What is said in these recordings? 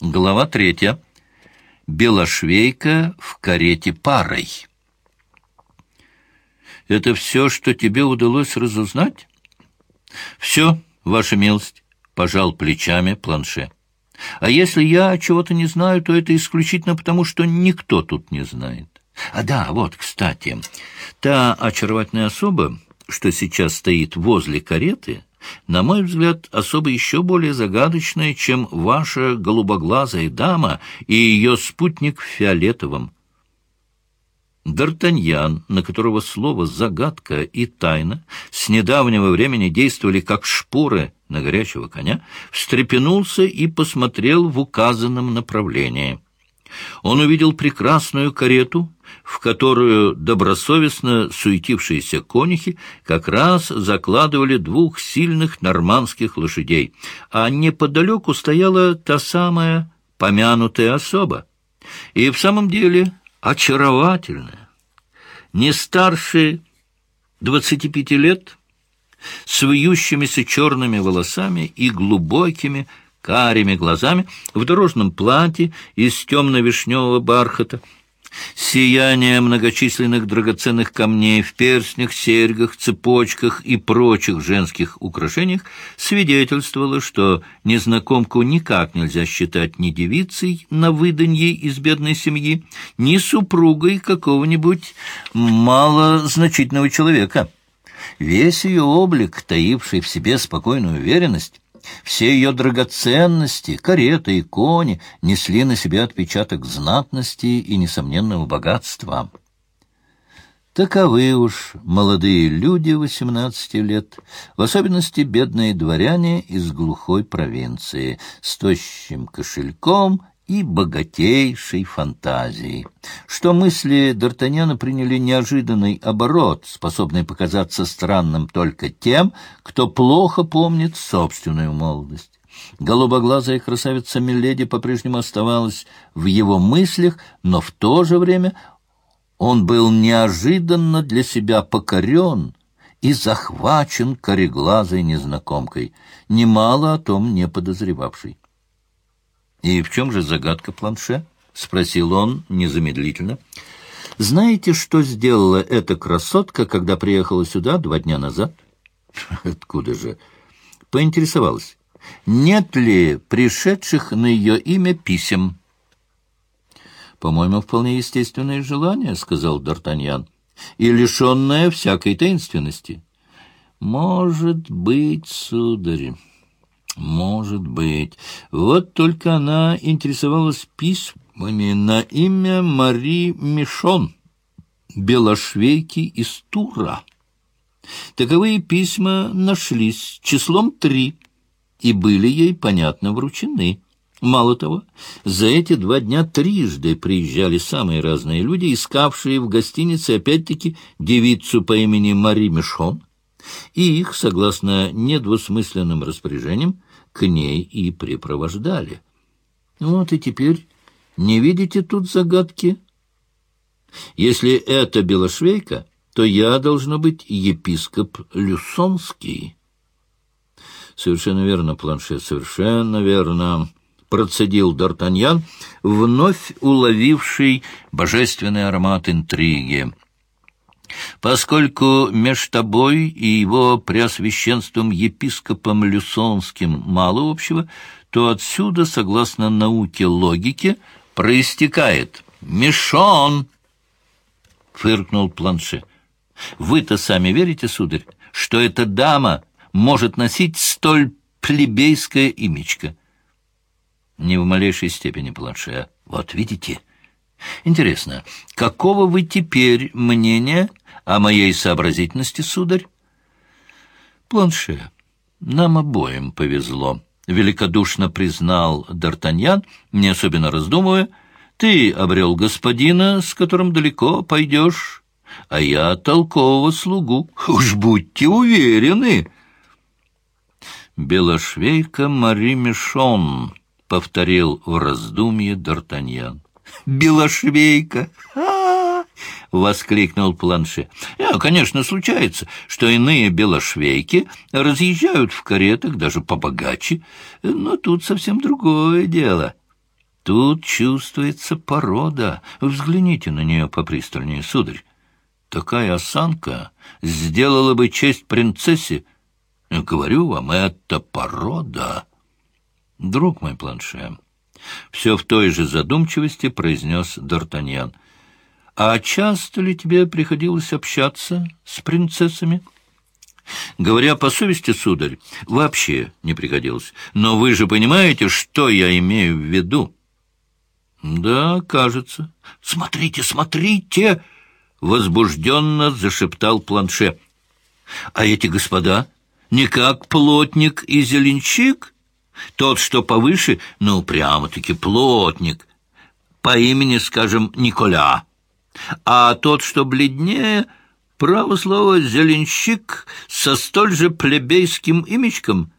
Глава третья. Белошвейка в карете парой. «Это все, что тебе удалось разузнать?» «Все, ваша милость», — пожал плечами планше. «А если я чего-то не знаю, то это исключительно потому, что никто тут не знает. А да, вот, кстати, та очаровательная особа, что сейчас стоит возле кареты, на мой взгляд, особо еще более загадочная, чем ваша голубоглазая дама и ее спутник в фиолетовом. Д'Артаньян, на которого слово «загадка» и «тайна» с недавнего времени действовали как шпоры на горячего коня, встрепенулся и посмотрел в указанном направлении. Он увидел прекрасную карету, в которую добросовестно суетившиеся конюхи как раз закладывали двух сильных нормандских лошадей, а неподалеку стояла та самая помянутая особа. И в самом деле очаровательная, не старше двадцати пяти лет, с вьющимися черными волосами и глубокими карими глазами, в дорожном платье из темно-вишневого бархата, Сияние многочисленных драгоценных камней в перстнях, серьгах, цепочках и прочих женских украшениях свидетельствовало, что незнакомку никак нельзя считать ни девицей на выданье из бедной семьи, ни супругой какого-нибудь малозначительного человека. Весь ее облик, таивший в себе спокойную уверенность, все ее драгоценности, карета и кони несли на себе отпечаток знатности и несомненного богатства. Таковы уж молодые люди восемнадцати лет, в особенности бедные дворяне из глухой провинции, с тощим кошельком и богатейшей фантазией, что мысли Д'Артаньяна приняли неожиданный оборот, способный показаться странным только тем, кто плохо помнит собственную молодость. Голубоглазая красавица Миледи по-прежнему оставалась в его мыслях, но в то же время он был неожиданно для себя покорен и захвачен кореглазой незнакомкой, немало о том не подозревавшей. «И в чем же загадка планше?» — спросил он незамедлительно. «Знаете, что сделала эта красотка, когда приехала сюда два дня назад?» «Откуда же?» «Поинтересовалась. Нет ли пришедших на ее имя писем?» «По-моему, вполне естественное желание», — сказал Д'Артаньян, «и лишенное всякой таинственности». «Может быть, сударь...» Может быть. Вот только она интересовалась письмами на имя Мари Мишон, белошвейки из Тура. Таковые письма нашлись числом три и были ей, понятно, вручены. Мало того, за эти два дня трижды приезжали самые разные люди, искавшие в гостинице опять-таки девицу по имени Мари Мишон, и их, согласно недвусмысленным распоряжениям, к ней и припровождали. Вот и теперь не видите тут загадки? Если это Белошвейка, то я, должно быть, епископ Люсонский. Совершенно верно, планшет, совершенно верно, процедил Д'Артаньян, вновь уловивший божественный аромат интриги. Поскольку меж тобой и его преосвященством епископом Люсонским мало общего, то отсюда, согласно науке логики, проистекает «Мишон!» — фыркнул Планше. «Вы-то сами верите, сударь, что эта дама может носить столь плебейское имечко?» «Не в малейшей степени, Планше. Вот видите?» Интересно, какого вы теперь мнения о моей сообразительности, сударь? Планше, нам обоим повезло, — великодушно признал Д'Артаньян, не особенно раздумывая. Ты обрел господина, с которым далеко пойдешь, а я толкового слугу. Уж будьте уверены. Белошвейка Мари Мишон, — повторил в раздумье Д'Артаньян белошвейка! Воскликнул Планше. «А, «Конечно, случается, что иные белошвейки разъезжают в каретах даже побогаче, но тут совсем другое дело». Тут чувствуется порода. Взгляните на нее попристальнее, сударь. Такая осанка сделала бы честь принцессе. Говорю вам, это порода. Друг мой планше, все в той же задумчивости произнес Д'Артаньян. А часто ли тебе приходилось общаться с принцессами? Говоря по совести, сударь, вообще не приходилось. Но вы же понимаете, что я имею в виду? Да, кажется. Смотрите, смотрите! Возбужденно зашептал планше. А эти господа не как плотник и зеленщик? Тот, что повыше, ну, прямо-таки плотник, по имени, скажем, Николя. А тот, что бледнее, право слово, зеленщик со столь же плебейским имечком.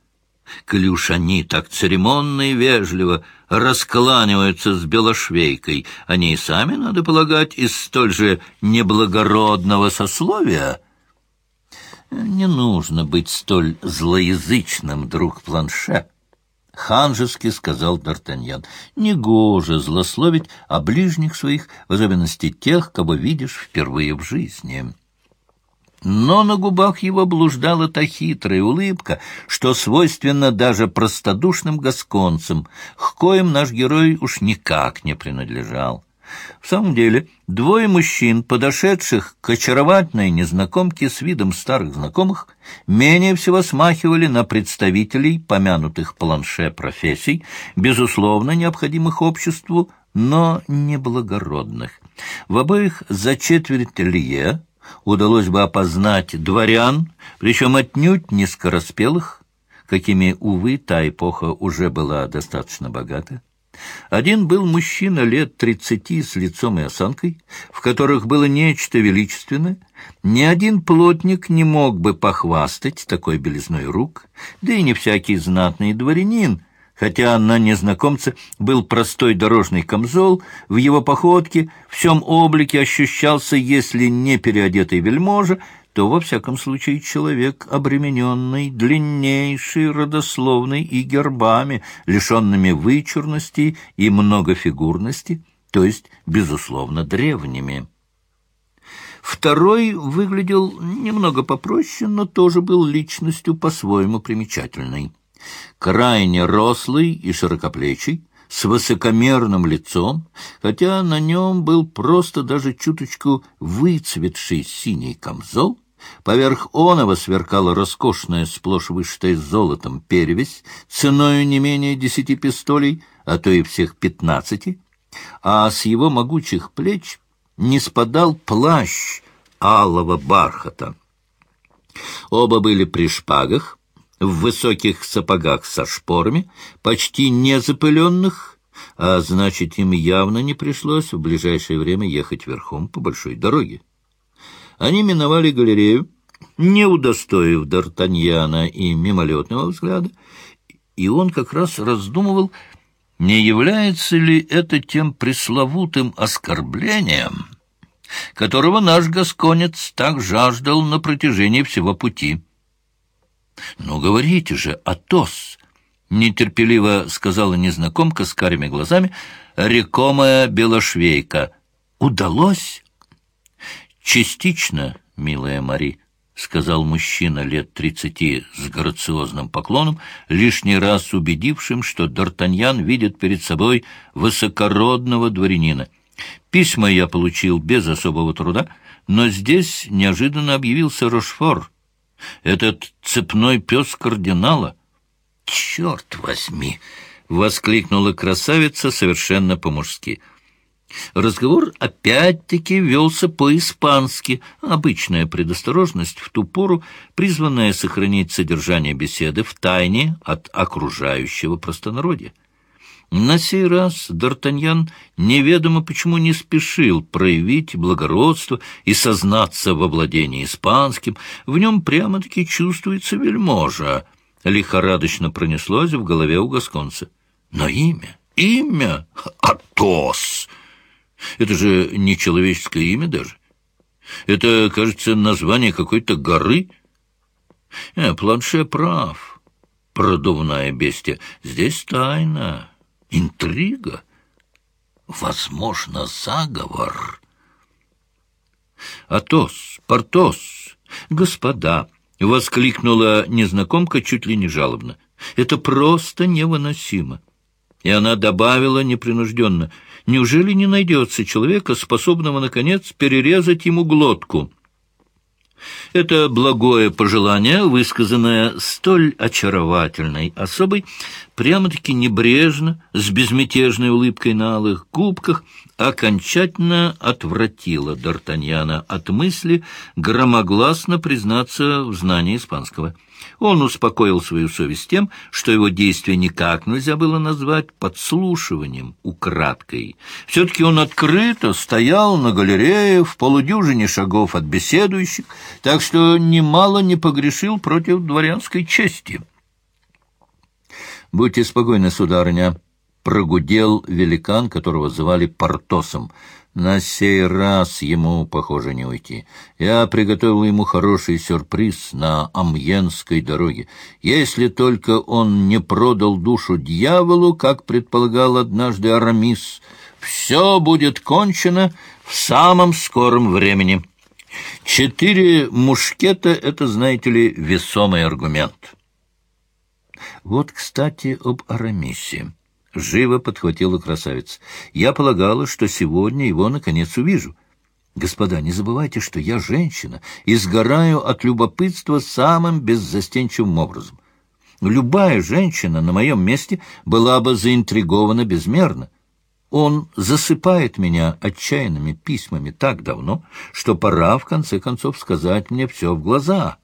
Коли они так церемонно и вежливо раскланиваются с белошвейкой, они и сами, надо полагать, из столь же неблагородного сословия. Не нужно быть столь злоязычным, друг Планше. — ханжески сказал Д'Артаньян. — Негоже злословить о ближних своих, в особенности тех, кого видишь впервые в жизни. Но на губах его блуждала та хитрая улыбка, что свойственна даже простодушным гасконцам, к коим наш герой уж никак не принадлежал. В самом деле, двое мужчин, подошедших к очаровательной незнакомке с видом старых знакомых, менее всего смахивали на представителей помянутых планше профессий, безусловно необходимых обществу, но неблагородных. В обоих за четверть лье удалось бы опознать дворян, причем отнюдь не скороспелых, какими, увы, та эпоха уже была достаточно богата. Один был мужчина лет тридцати с лицом и осанкой, в которых было нечто величественное. Ни один плотник не мог бы похвастать такой белизной рук, да и не всякий знатный дворянин, хотя на незнакомце был простой дорожный камзол, в его походке, всем облике ощущался, если не переодетый вельможа, то, во всяком случае, человек, обремененный, длиннейший, родословный и гербами, лишенными вычурности и многофигурности, то есть, безусловно, древними. Второй выглядел немного попроще, но тоже был личностью по-своему примечательной. Крайне рослый и широкоплечий, с высокомерным лицом, хотя на нем был просто даже чуточку выцветший синий камзол, Поверх оного сверкала роскошная, сплошь вышитая золотом перевесь, ценою не менее десяти пистолей, а то и всех пятнадцати, а с его могучих плеч не спадал плащ алого бархата. Оба были при шпагах, в высоких сапогах со шпорами, почти не запыленных, а значит, им явно не пришлось в ближайшее время ехать верхом по большой дороге. Они миновали галерею, не удостоив Д'Артаньяна и мимолетного взгляда, и он как раз раздумывал, не является ли это тем пресловутым оскорблением, которого наш гасконец так жаждал на протяжении всего пути. — Ну, говорите же, Атос! — нетерпеливо сказала незнакомка с карими глазами, рекомая белошвейка. — Удалось? «Частично, милая Мари», — сказал мужчина лет тридцати с грациозным поклоном, лишний раз убедившим, что Д'Артаньян видит перед собой высокородного дворянина. «Письма я получил без особого труда, но здесь неожиданно объявился Рошфор, этот цепной пес кардинала». «Черт возьми!» — воскликнула красавица совершенно по-мужски — Разговор опять-таки велся по-испански, обычная предосторожность в ту пору, призванная сохранить содержание беседы в тайне от окружающего простонародья. На сей раз Д'Артаньян неведомо почему не спешил проявить благородство и сознаться во владении испанским. В нем прямо-таки чувствуется вельможа. Лихорадочно пронеслось в голове у Гасконца. Но имя, имя — Атос! Это же не человеческое имя даже. Это, кажется, название какой-то горы. Э, Планше прав. Продувная бестия. Здесь тайна, интрига. возможно, заговор. «Атос, Портос, господа!» — воскликнула незнакомка чуть ли не жалобно. «Это просто невыносимо!» И она добавила непринужденно. «Неужели не найдется человека, способного, наконец, перерезать ему глотку?» Это благое пожелание, высказанное столь очаровательной особой, прямо-таки небрежно, с безмятежной улыбкой на алых губках, окончательно отвратило Д'Артаньяна от мысли громогласно признаться в знании испанского. Он успокоил свою совесть тем, что его действия никак нельзя было назвать подслушиванием, украдкой. Все-таки он открыто стоял на галерее в полудюжине шагов от беседующих, так что немало не погрешил против дворянской чести. «Будьте спокойны, сударыня», — прогудел великан, которого звали Портосом — на сей раз ему, похоже, не уйти. Я приготовил ему хороший сюрприз на Амьенской дороге. Если только он не продал душу дьяволу, как предполагал однажды Арамис, все будет кончено в самом скором времени. Четыре мушкета — это, знаете ли, весомый аргумент. Вот, кстати, об Арамисе. Живо подхватила красавица. Я полагала, что сегодня его наконец увижу. Господа, не забывайте, что я женщина и сгораю от любопытства самым беззастенчивым образом. Любая женщина на моем месте была бы заинтригована безмерно. Он засыпает меня отчаянными письмами так давно, что пора, в конце концов, сказать мне все в глаза,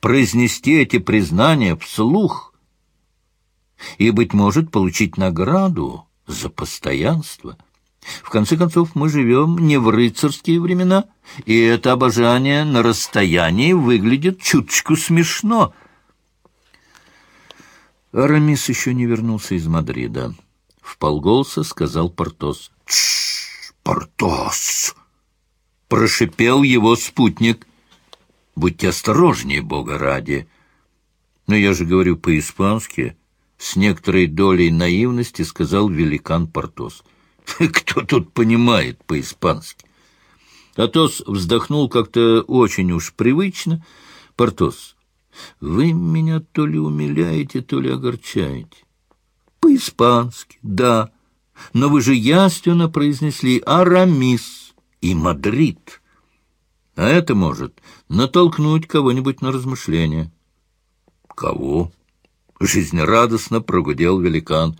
произнести эти признания вслух — и, быть может, получить награду за постоянство. В конце концов, мы живем не в рыцарские времена, и это обожание на расстоянии выглядит чуточку смешно. Арамис еще не вернулся из Мадрида. В полголоса сказал Портос. «Тш, Портос!» — прошипел его спутник. «Будьте осторожнее, Бога ради!» «Но я же говорю по-испански» с некоторой долей наивности сказал великан Портос. «Кто тут понимает по-испански?» Атос вздохнул как-то очень уж привычно. «Портос, вы меня то ли умиляете, то ли огорчаете». «По-испански, да. Но вы же яственно произнесли «Арамис» и «Мадрид». А это может натолкнуть кого-нибудь на размышления. «Кого?» Жизнерадостно прогудел великан.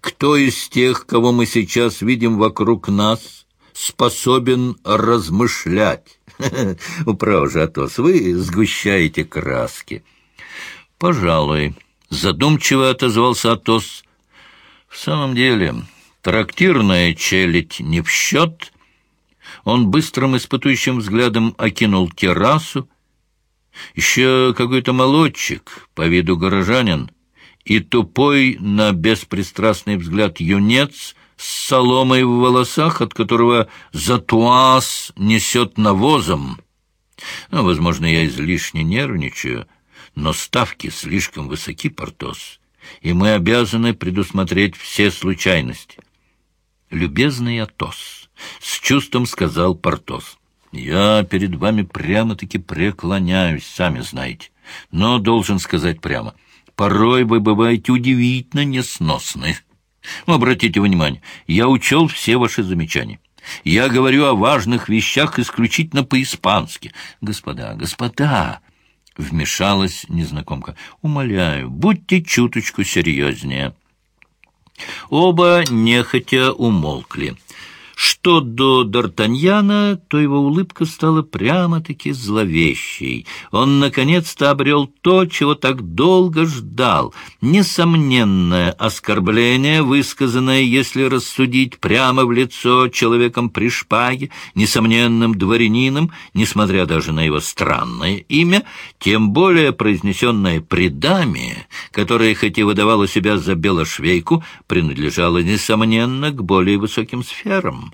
Кто из тех, кого мы сейчас видим вокруг нас, способен размышлять? Управ же, Атос, вы сгущаете краски. Пожалуй, задумчиво отозвался Атос. В самом деле, трактирная челядь не в счет. Он быстрым испытующим взглядом окинул террасу, еще какой-то молодчик, по виду горожанин, и тупой на беспристрастный взгляд юнец с соломой в волосах, от которого затуаз несет навозом. Ну, возможно, я излишне нервничаю, но ставки слишком высоки, Портос, и мы обязаны предусмотреть все случайности. «Любезный Атос», — с чувством сказал Портос, я перед вами прямо-таки преклоняюсь, сами знаете. Но должен сказать прямо, порой вы бываете удивительно несносны. Обратите внимание, я учел все ваши замечания. Я говорю о важных вещах исключительно по-испански. Господа, господа, вмешалась незнакомка, умоляю, будьте чуточку серьезнее. Оба нехотя умолкли. Что до Д'Артаньяна, то его улыбка стала прямо-таки зловещей. Он наконец-то обрел то, чего так долго ждал. Несомненное оскорбление, высказанное, если рассудить прямо в лицо человеком при шпаге, несомненным дворянином, несмотря даже на его странное имя, тем более произнесенное при даме, которая хоть и выдавала себя за белошвейку, принадлежала, несомненно, к более высоким сферам.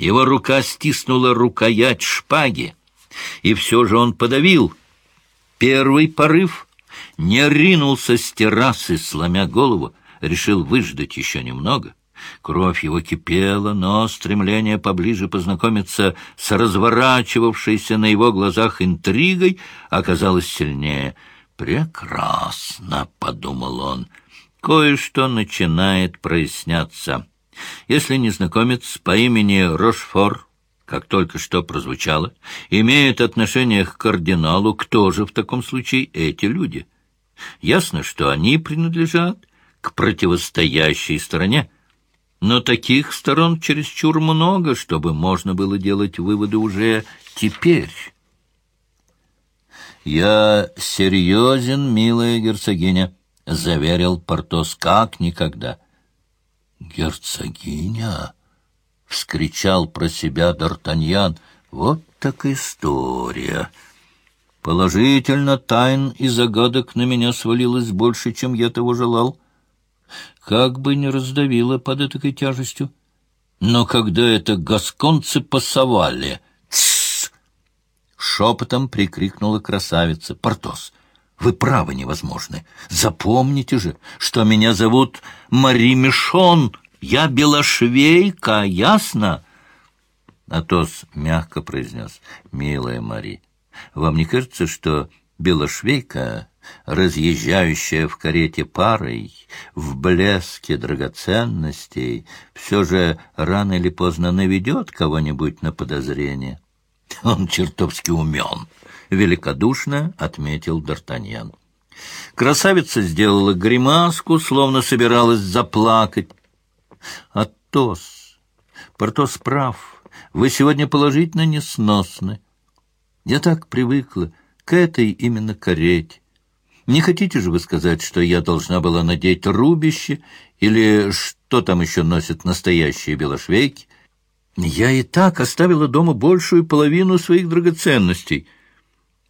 Его рука стиснула рукоять шпаги, и все же он подавил. Первый порыв не ринулся с террасы, сломя голову, решил выждать еще немного. Кровь его кипела, но стремление поближе познакомиться с разворачивавшейся на его глазах интригой оказалось сильнее. «Прекрасно», — подумал он, — «кое-что начинает проясняться. Если незнакомец по имени Рошфор, как только что прозвучало, имеет отношение к кардиналу, кто же в таком случае эти люди? Ясно, что они принадлежат к противостоящей стороне, но таких сторон чересчур много, чтобы можно было делать выводы уже теперь. «Я серьезен, милая герцогиня», — заверил Портос как никогда. «Герцогиня!» — вскричал про себя Д'Артаньян. «Вот так история!» Положительно, тайн и загадок на меня свалилось больше, чем я того желал как бы не раздавило под этой тяжестью. Но когда это гасконцы пасовали... «Тссс!» — шепотом прикрикнула красавица. «Портос, вы правы невозможны. Запомните же, что меня зовут Мари Мишон. Я белошвейка, ясно?» Атос мягко произнес. «Милая Мари, вам не кажется, что белошвейка разъезжающая в карете парой, в блеске драгоценностей, все же рано или поздно наведет кого-нибудь на подозрение. Он чертовски умен, — великодушно отметил Д'Артаньян. Красавица сделала гримаску, словно собиралась заплакать. Атос, Портос прав, вы сегодня положительно несносны. Я так привыкла к этой именно карете. Не хотите же вы сказать, что я должна была надеть рубище или что там еще носят настоящие белошвейки? Я и так оставила дома большую половину своих драгоценностей.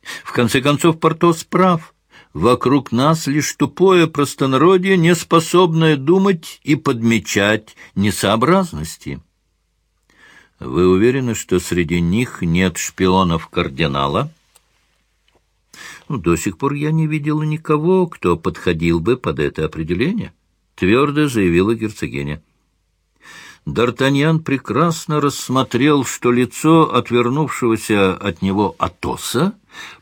В конце концов, Портос прав. Вокруг нас лишь тупое простонародье, не способное думать и подмечать несообразности. Вы уверены, что среди них нет шпионов кардинала? Ну, до сих пор я не видела никого, кто подходил бы под это определение, — твердо заявила герцогиня. Д'Артаньян прекрасно рассмотрел, что лицо отвернувшегося от него Атоса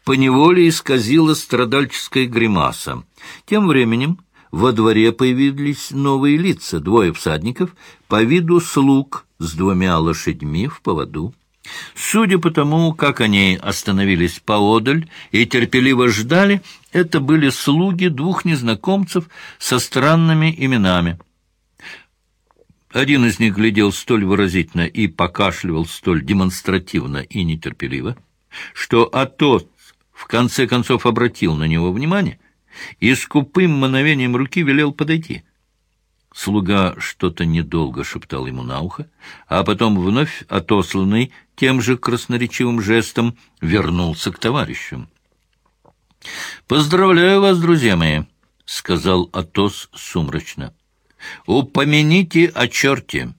поневоле исказило страдальческая гримаса. Тем временем во дворе появились новые лица, двое всадников, по виду слуг с двумя лошадьми в поводу. Судя по тому, как они остановились поодаль и терпеливо ждали, это были слуги двух незнакомцев со странными именами. Один из них глядел столь выразительно и покашливал столь демонстративно и нетерпеливо, что Атос в конце концов обратил на него внимание и скупым мановением руки велел подойти. Слуга что-то недолго шептал ему на ухо, а потом вновь отосланный тем же красноречивым жестом вернулся к товарищам. «Поздравляю вас, друзья мои», — сказал Атос сумрачно. «Упомяните о черте.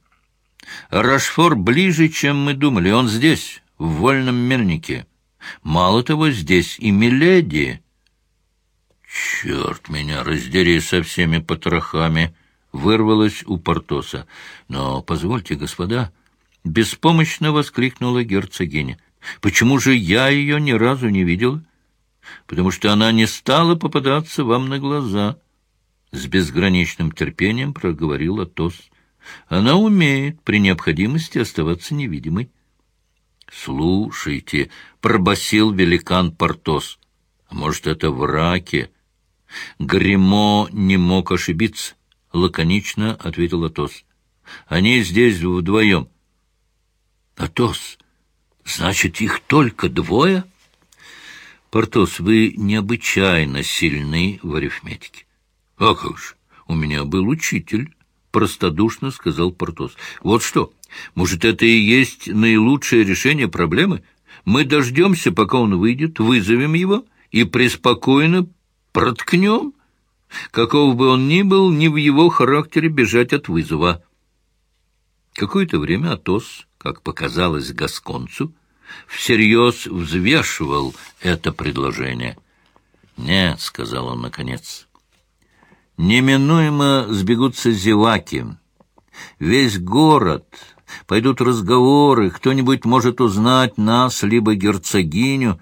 Рашфор ближе, чем мы думали. Он здесь, в вольном мельнике. Мало того, здесь и Миледи». «Черт меня раздери со всеми потрохами!» — вырвалось у Портоса. «Но позвольте, господа...» — беспомощно воскликнула герцогиня. «Почему же я ее ни разу не видела?» «Потому что она не стала попадаться вам на глаза». С безграничным терпением проговорил Атос. «Она умеет при необходимости оставаться невидимой». «Слушайте», — пробасил великан Портос. «А может, это враки?» Гремо не мог ошибиться, — лаконично ответил Атос. «Они здесь вдвоем». «Атос, значит, их только двое?» «Портос, вы необычайно сильны в арифметике». «А как же, у меня был учитель», — простодушно сказал Портос. «Вот что, может, это и есть наилучшее решение проблемы? Мы дождемся, пока он выйдет, вызовем его и преспокойно проткнем. Каков бы он ни был, не в его характере бежать от вызова». Какое-то время Атос как показалось Гасконцу, всерьез взвешивал это предложение. «Нет», — сказал он наконец, — «неминуемо сбегутся зеваки. Весь город, пойдут разговоры, кто-нибудь может узнать нас, либо герцогиню.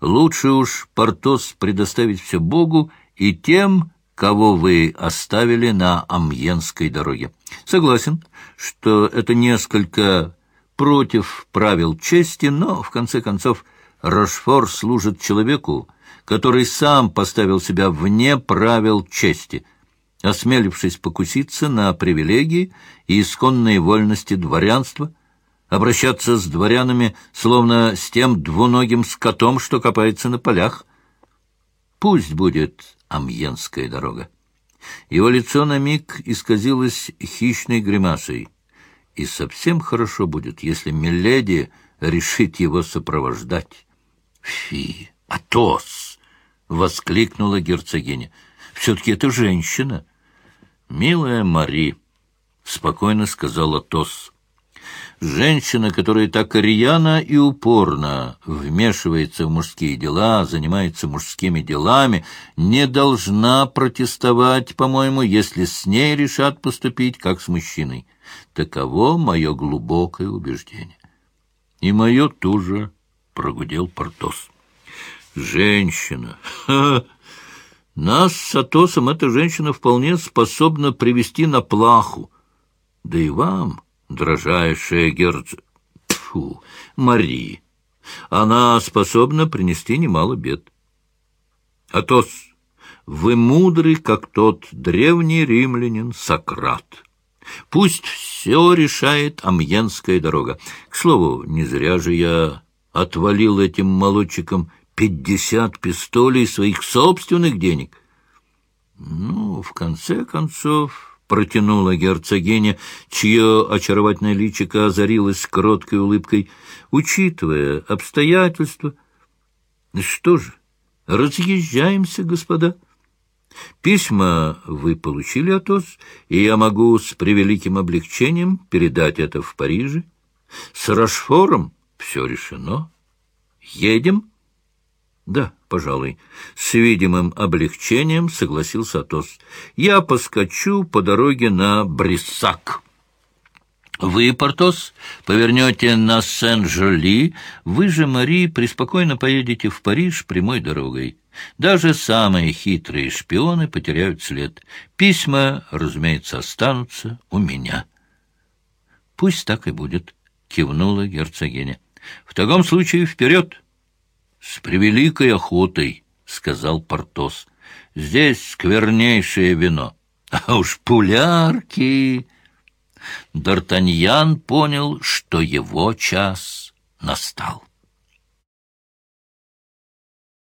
Лучше уж, Портос, предоставить все Богу и тем, кого вы оставили на Амьенской дороге. Согласен, что это несколько против правил чести, но, в конце концов, Рошфор служит человеку, который сам поставил себя вне правил чести, осмелившись покуситься на привилегии и исконные вольности дворянства, обращаться с дворянами, словно с тем двуногим скотом, что копается на полях. Пусть будет Амьенская дорога. Его лицо на миг исказилось хищной гримасой. И совсем хорошо будет, если Миледи решит его сопровождать. Фи, Атос! — воскликнула герцогиня. — Все-таки это женщина. — Милая Мари, — спокойно сказала Атос. Женщина, которая так рьяно и упорно вмешивается в мужские дела, занимается мужскими делами, не должна протестовать, по-моему, если с ней решат поступить, как с мужчиной. Таково мое глубокое убеждение. И мое тоже, — прогудел Портос. Женщина. Ха! Нас с Атосом эта женщина вполне способна привести на плаху. Да и вам, дрожайшая герц... Тьфу, Мари. Она способна принести немало бед. Атос, вы мудрый, как тот древний римлянин Сократ. Пусть все решает Амьенская дорога. К слову, не зря же я отвалил этим молодчикам пятьдесят пистолей своих собственных денег. Ну, в конце концов, протянула герцогиня, чье очаровательное личико озарилось кроткой улыбкой, учитывая обстоятельства. Что же, разъезжаемся, господа. Письма вы получили, Атос, и я могу с превеликим облегчением передать это в Париже. С Рашфором все решено. Едем? Да, пожалуй. С видимым облегчением согласился Атос. Я поскочу по дороге на Бриссак. Вы, Портос, повернете на Сен-Жоли, вы же, Мари, преспокойно поедете в Париж прямой дорогой. Даже самые хитрые шпионы потеряют след. Письма, разумеется, останутся у меня. — Пусть так и будет, — кивнула герцогиня. — В таком случае вперед! — С превеликой охотой, — сказал Портос. — Здесь сквернейшее вино. А уж пулярки... Д'Артаньян понял, что его час настал.